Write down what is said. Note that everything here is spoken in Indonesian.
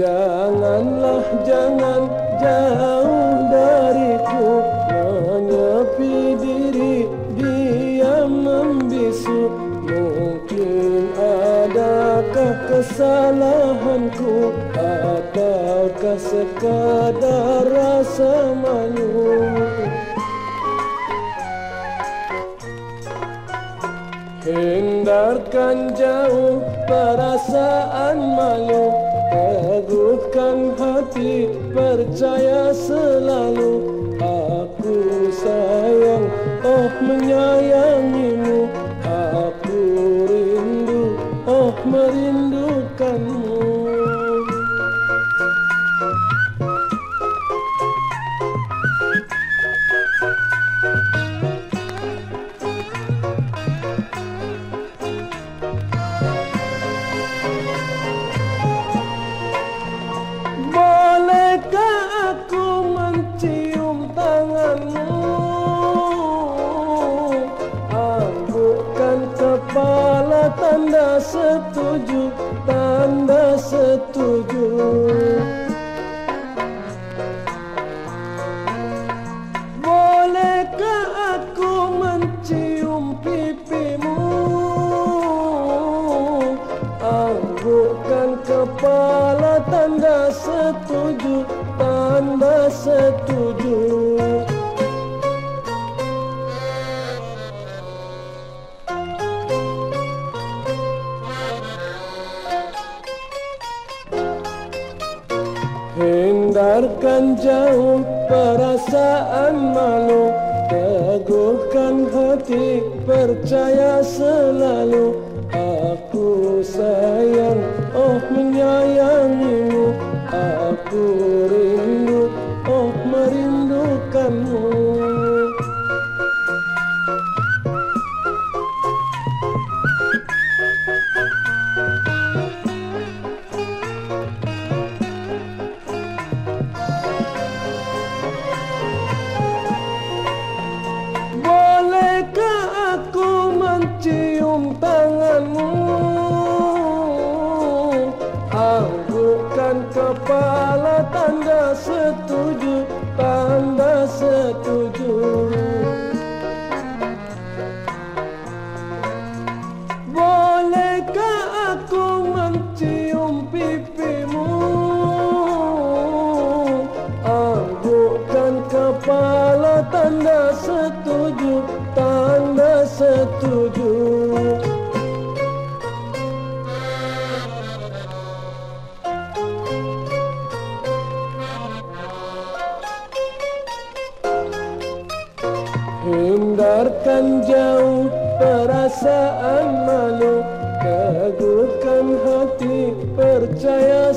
Janganlah jangan jauh dariku. Menyepi diri diam membisu. Mungkin adakah kesalahanku? Ataukah sekadar rasa malu? Hindarkan jauh perasaan malu Teguhkan hati percaya selalu. Aku sayang oh menyayangimu. Aku rindu oh merindukanmu setuju tanda setuju Bolehkah aku mencium pipimu? Anggukkan kepala tanda setuju tanda setuju Hindarkan jauh perasaan malu Teguhkan hati percaya selalu. Aku sayang oh menyayangimu Aku Bolehkah aku mencium pipimu? Anggukkan kepala tanda setuju Tanda setuju Hindarkan jauh perasaan malu Teguhkan hati percaya